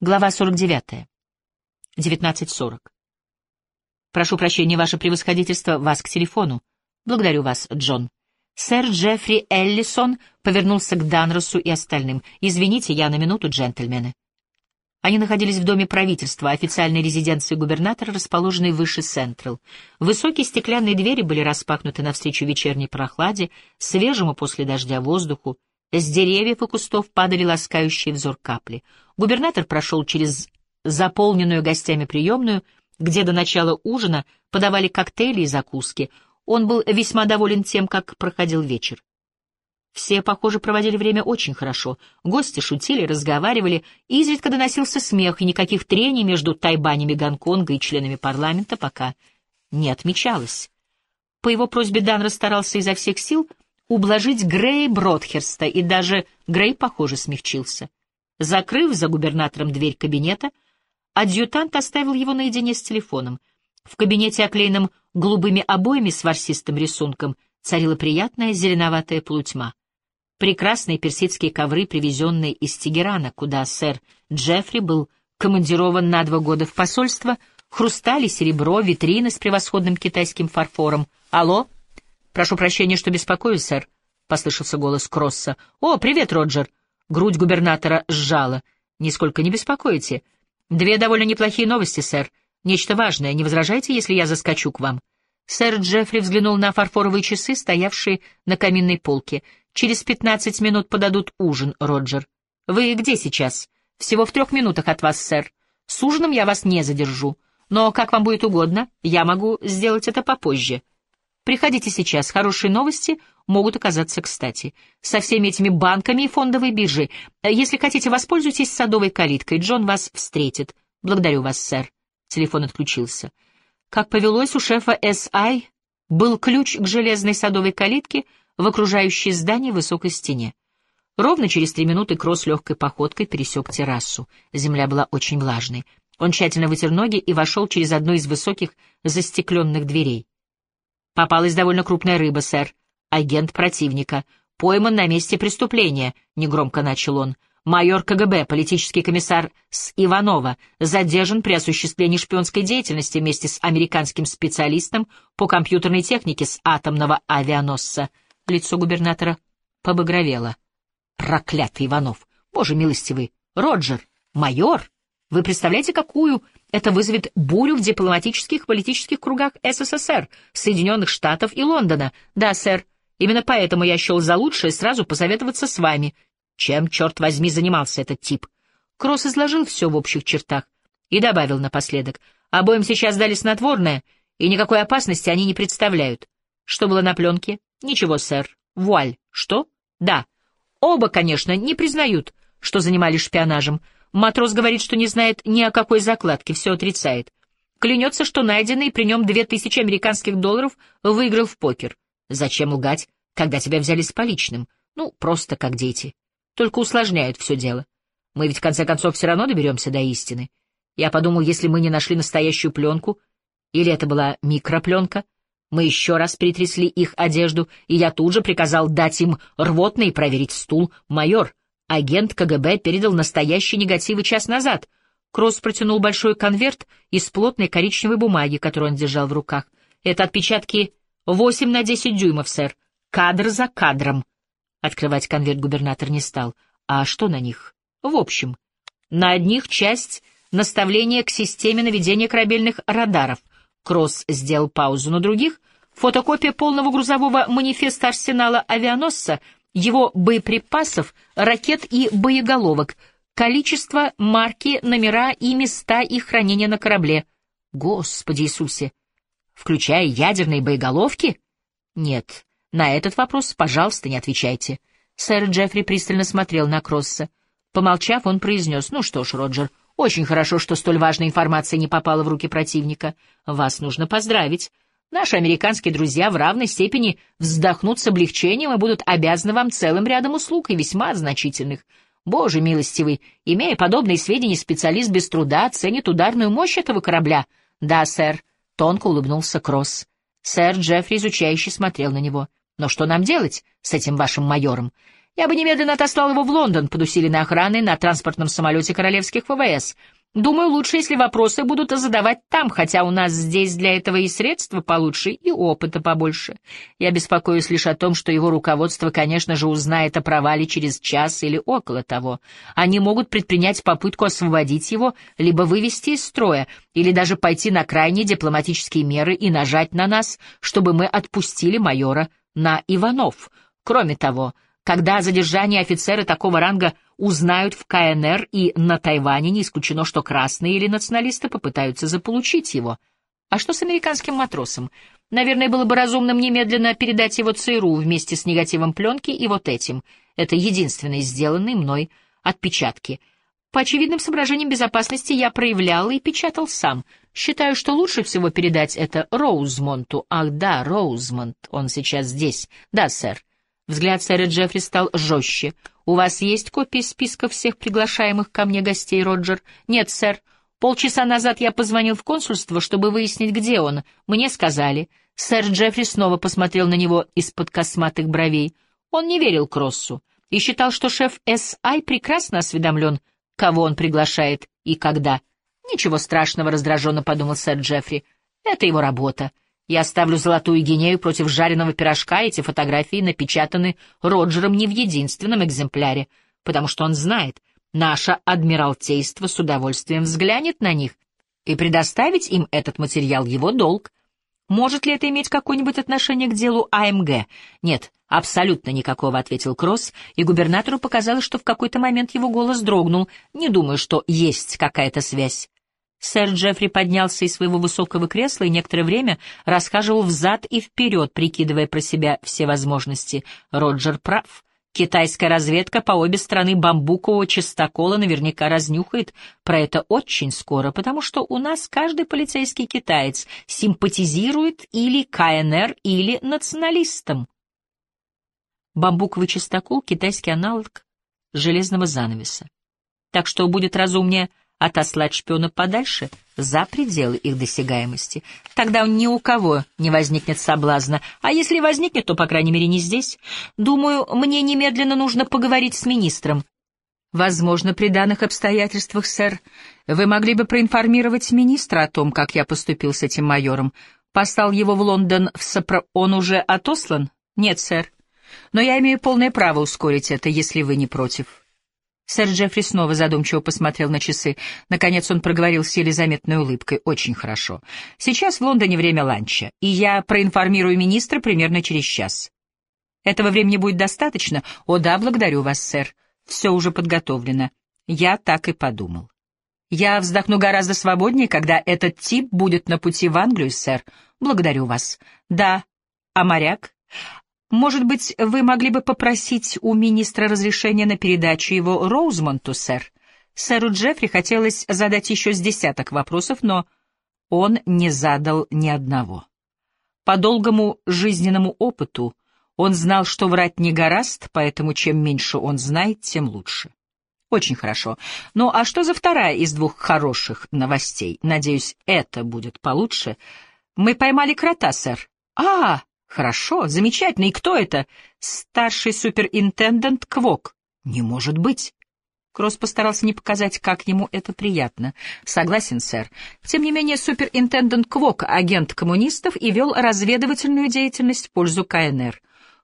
Глава 49. 19.40. Прошу прощения, ваше превосходительство, вас к телефону. Благодарю вас, Джон. Сэр Джеффри Эллисон повернулся к Данросу и остальным. Извините, я на минуту, джентльмены. Они находились в доме правительства, официальной резиденции губернатора, расположенной выше Сентрал. Высокие стеклянные двери были распахнуты навстречу вечерней прохладе, свежему после дождя воздуху. С деревьев и кустов падали ласкающие взор капли. Губернатор прошел через заполненную гостями приемную, где до начала ужина подавали коктейли и закуски. Он был весьма доволен тем, как проходил вечер. Все, похоже, проводили время очень хорошо. Гости шутили, разговаривали, изредка доносился смех, и никаких трений между тайбанями Гонконга и членами парламента пока не отмечалось. По его просьбе Дан расстарался изо всех сил ублажить Грея Бродхерста, и даже Грей, похоже, смягчился. Закрыв за губернатором дверь кабинета, адъютант оставил его наедине с телефоном. В кабинете, оклеенном голубыми обоями с ворсистым рисунком, царила приятная зеленоватая полутьма. Прекрасные персидские ковры, привезенные из Тегерана, куда сэр Джеффри был командирован на два года в посольство, хрустали, серебро, витрины с превосходным китайским фарфором. «Алло? Прошу прощения, что беспокою, сэр», — послышался голос Кросса. «О, привет, Роджер!» Грудь губернатора сжала. «Нисколько не беспокоите. Две довольно неплохие новости, сэр. Нечто важное. Не возражайте, если я заскочу к вам?» Сэр Джеффри взглянул на фарфоровые часы, стоявшие на каминной полке. Через пятнадцать минут подадут ужин, Роджер. Вы где сейчас? Всего в трех минутах от вас, сэр. С ужином я вас не задержу. Но, как вам будет угодно, я могу сделать это попозже. Приходите сейчас, хорошие новости могут оказаться кстати. Со всеми этими банками и фондовой биржей. Если хотите, воспользуйтесь садовой калиткой, Джон вас встретит. Благодарю вас, сэр. Телефон отключился. Как повелось у шефа С.I., был ключ к железной садовой калитке — в окружающее здание высокой стене. Ровно через три минуты Кросс легкой походкой пересек террасу. Земля была очень влажной. Он тщательно вытер ноги и вошел через одну из высоких застекленных дверей. «Попалась довольно крупная рыба, сэр. Агент противника. Пойман на месте преступления», — негромко начал он. «Майор КГБ, политический комиссар с Иванова, задержан при осуществлении шпионской деятельности вместе с американским специалистом по компьютерной технике с атомного авианосца». Лицо губернатора побагровело. Проклятый Иванов! Боже милостивый! Роджер! Майор! Вы представляете, какую это вызовет бурю в дипломатических и политических кругах СССР, Соединенных Штатов и Лондона? Да, сэр. Именно поэтому я счел за лучшее сразу посоветоваться с вами. Чем, черт возьми, занимался этот тип? Кросс изложил все в общих чертах и добавил напоследок. Обоим сейчас дали снотворное, и никакой опасности они не представляют. Что было на пленке? Ничего, сэр. Вуаль. Что? Да. Оба, конечно, не признают, что занимались шпионажем. Матрос говорит, что не знает ни о какой закладке, все отрицает. Клянется, что найденный при нем две тысячи американских долларов выиграл в покер. Зачем лгать, когда тебя взяли с поличным? Ну, просто как дети. Только усложняют все дело. Мы ведь в конце концов все равно доберемся до истины. Я подумал, если мы не нашли настоящую пленку, или это была микропленка, мы еще раз притрясли их одежду, и я тут же приказал дать им рвотный и проверить стул. Майор, агент КГБ передал настоящие негативы час назад. Кросс протянул большой конверт из плотной коричневой бумаги, которую он держал в руках. Это отпечатки 8 на 10 дюймов, сэр. Кадр за кадром. Открывать конверт губернатор не стал. А что на них? В общем, на одних часть наставления к системе наведения корабельных радаров — Кросс сделал паузу на других. Фотокопия полного грузового манифеста арсенала авианосца, его боеприпасов, ракет и боеголовок, количество, марки, номера и места их хранения на корабле. Господи Иисусе! Включая ядерные боеголовки? Нет, на этот вопрос, пожалуйста, не отвечайте. Сэр Джеффри пристально смотрел на Кросса. Помолчав, он произнес, ну что ж, Роджер, очень хорошо, что столь важная информация не попала в руки противника. Вас нужно поздравить. Наши американские друзья в равной степени вздохнут с облегчением и будут обязаны вам целым рядом услуг и весьма значительных. Боже милостивый, имея подобные сведения, специалист без труда оценит ударную мощь этого корабля. Да, сэр, — тонко улыбнулся Кросс. Сэр Джеффри изучающе смотрел на него. Но что нам делать с этим вашим майором? Я бы немедленно отослал его в Лондон под усиленной охраной на транспортном самолете королевских ВВС. Думаю, лучше, если вопросы будут задавать там, хотя у нас здесь для этого и средства получше, и опыта побольше. Я беспокоюсь лишь о том, что его руководство, конечно же, узнает о провале через час или около того. Они могут предпринять попытку освободить его, либо вывести из строя, или даже пойти на крайние дипломатические меры и нажать на нас, чтобы мы отпустили майора на Иванов. Кроме того, когда задержание офицера такого ранга узнают в КНР и на Тайване, не исключено, что красные или националисты попытаются заполучить его. А что с американским матросом? Наверное, было бы разумным немедленно передать его ЦРУ вместе с негативом пленки и вот этим. Это единственные сделанные мной отпечатки. По очевидным соображениям безопасности я проявлял и печатал сам. Считаю, что лучше всего передать это Роузмонту. Ах да, Роузмонт, он сейчас здесь. Да, сэр. Взгляд сэра Джеффри стал жестче. «У вас есть копии списка всех приглашаемых ко мне гостей, Роджер?» «Нет, сэр. Полчаса назад я позвонил в консульство, чтобы выяснить, где он. Мне сказали». Сэр Джеффри снова посмотрел на него из-под косматых бровей. Он не верил Кроссу и считал, что шеф С.I. прекрасно осведомлен, кого он приглашает и когда. «Ничего страшного», — раздраженно подумал сэр Джеффри. «Это его работа». Я ставлю золотую гинею против жареного пирожка, эти фотографии напечатаны Роджером не в единственном экземпляре, потому что он знает, наше Адмиралтейство с удовольствием взглянет на них, и предоставить им этот материал его долг. Может ли это иметь какое-нибудь отношение к делу АМГ? Нет, абсолютно никакого, ответил Кросс, и губернатору показалось, что в какой-то момент его голос дрогнул. Не думаю, что есть какая-то связь. Сэр Джеффри поднялся из своего высокого кресла и некоторое время расхаживал взад и вперед, прикидывая про себя все возможности. Роджер прав. Китайская разведка по обе стороны бамбукового чистокола наверняка разнюхает про это очень скоро, потому что у нас каждый полицейский китаец симпатизирует или КНР, или националистам. Бамбуковый чистокол — китайский аналог железного занавеса. Так что будет разумнее отослать шпиона подальше, за пределы их досягаемости. Тогда ни у кого не возникнет соблазна, а если возникнет, то, по крайней мере, не здесь. Думаю, мне немедленно нужно поговорить с министром. Возможно, при данных обстоятельствах, сэр, вы могли бы проинформировать министра о том, как я поступил с этим майором. Послал его в Лондон в Сопро... Он уже отослан? Нет, сэр. Но я имею полное право ускорить это, если вы не против. Сэр Джеффри снова задумчиво посмотрел на часы. Наконец он проговорил с еле заметной улыбкой. «Очень хорошо. Сейчас в Лондоне время ланча, и я проинформирую министра примерно через час. Этого времени будет достаточно? О да, благодарю вас, сэр. Все уже подготовлено. Я так и подумал. Я вздохну гораздо свободнее, когда этот тип будет на пути в Англию, сэр. Благодарю вас. Да. А моряк? Может быть, вы могли бы попросить у министра разрешения на передачу его Роузмонту, сэр? Сэру Джеффри хотелось задать еще с десяток вопросов, но он не задал ни одного. По долгому жизненному опыту он знал, что врать не гораст, поэтому чем меньше он знает, тем лучше. Очень хорошо. Ну а что за вторая из двух хороших новостей? Надеюсь, это будет получше. Мы поймали крота, сэр. А, Хорошо, замечательно. И кто это? Старший суперинтендант Квок. Не может быть. Кросс постарался не показать, как ему это приятно. Согласен, сэр. Тем не менее, суперинтендант Квок — агент коммунистов и вел разведывательную деятельность в пользу КНР.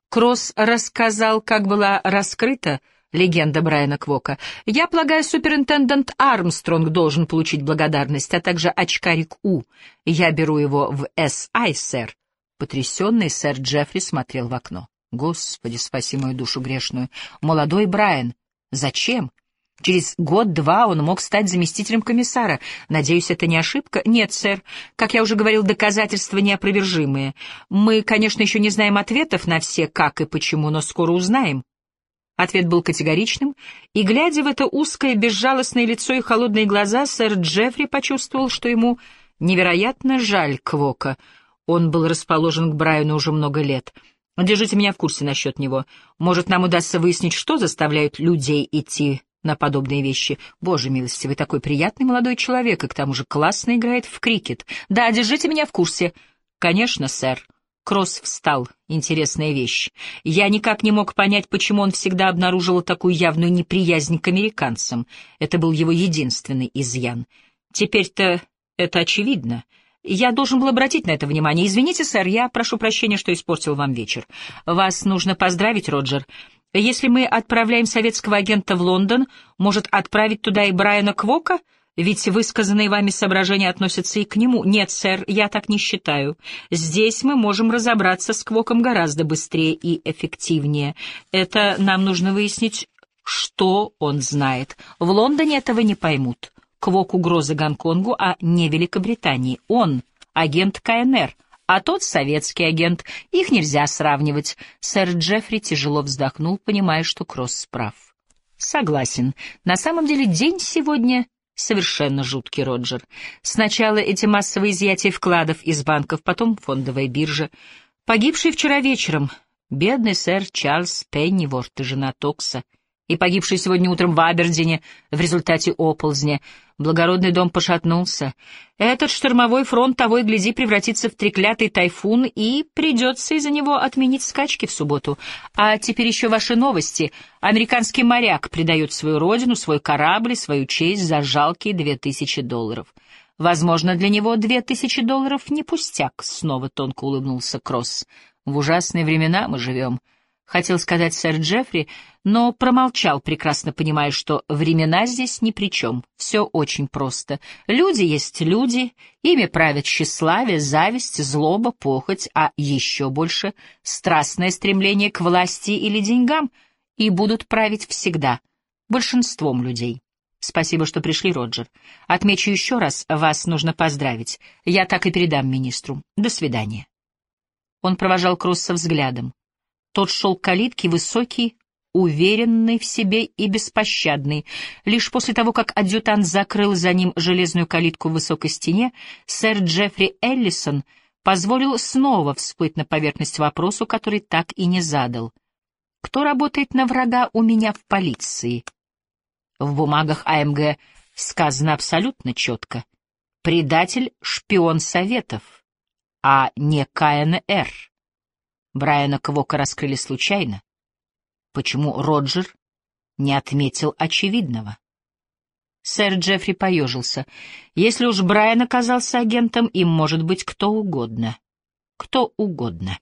Кросс рассказал, как была раскрыта легенда Брайана Квока. Я полагаю, суперинтендант Армстронг должен получить благодарность, а также очкарик У. Я беру его в С.I., сэр. Потрясенный сэр Джеффри смотрел в окно. Господи, спаси мою душу грешную. Молодой Брайан. Зачем? Через год-два он мог стать заместителем комиссара. Надеюсь, это не ошибка? Нет, сэр. Как я уже говорил, доказательства неопровержимые. Мы, конечно, еще не знаем ответов на все «как» и «почему», но скоро узнаем. Ответ был категоричным, и, глядя в это узкое, безжалостное лицо и холодные глаза, сэр Джеффри почувствовал, что ему невероятно жаль Квока — он был расположен к Брайану уже много лет. Держите меня в курсе насчет него. Может, нам удастся выяснить, что заставляет людей идти на подобные вещи. Боже милости, вы такой приятный молодой человек, и к тому же классно играет в крикет. Да, держите меня в курсе. Конечно, сэр. Кросс встал. Интересная вещь. Я никак не мог понять, почему он всегда обнаруживал такую явную неприязнь к американцам. Это был его единственный изъян. Теперь-то это очевидно. Я должен был обратить на это внимание. Извините, сэр, я прошу прощения, что испортил вам вечер. Вас нужно поздравить, Роджер. Если мы отправляем советского агента в Лондон, может отправить туда и Брайана Квока — ведь высказанные вами соображения относятся и к нему. Нет, сэр, я так не считаю. Здесь мы можем разобраться с Квоком гораздо быстрее и эффективнее. Это нам нужно выяснить, что он знает. В Лондоне этого не поймут. Квок угроза Гонконгу, а не Великобритании. Он — агент КНР, а тот — советский агент. Их нельзя сравнивать. Сэр Джеффри тяжело вздохнул, понимая, что Кросс прав. Согласен. На самом деле день сегодня Совершенно жуткий Роджер. Сначала эти массовые изъятия вкладов из банков, потом фондовая биржа. Погибший вчера вечером, бедный сэр Чарльз Пенниворт и жена Токса — и погибший сегодня утром в Абердине в результате оползня. Благородный дом пошатнулся. Этот штормовой фронт того и гляди превратится в треклятый тайфун, и придется из-за него отменить скачки в субботу. А теперь еще ваши новости. Американский моряк предает свою родину, свой корабль, свою честь за жалкие две тысячи долларов. Возможно, для него две тысячи долларов не пустяк, — снова тонко улыбнулся Кросс. В ужасные времена мы живем. — хотел сказать сэр Джеффри, но промолчал, прекрасно понимая, что времена здесь ни при чем. Все очень просто. Люди есть люди, ими правят тщеславие, зависть, злоба, похоть, а еще больше — страстное стремление к власти или деньгам, и будут править всегда, большинством людей. Спасибо, что пришли, Роджер. Отмечу еще раз, вас нужно поздравить. Я так и передам министру. До свидания. Он провожал Кросса взглядом. Тот шел к калитке, высокий, уверенный в себе и беспощадный. Лишь после того, как адъютант закрыл за ним железную калитку в высокой стене, сэр Джеффри Эллисон позволил снова всплыть на поверхность вопросу, который так и не задал. «Кто работает на врага у меня в полиции?» В бумагах АМГ сказано абсолютно четко. «Предатель — шпион Советов, а не КНР». Брайана Квока раскрыли случайно. Почему Роджер не отметил очевидного? Сэр Джеффри поежился. Если уж Брайан оказался агентом, им может быть кто угодно. Кто угодно.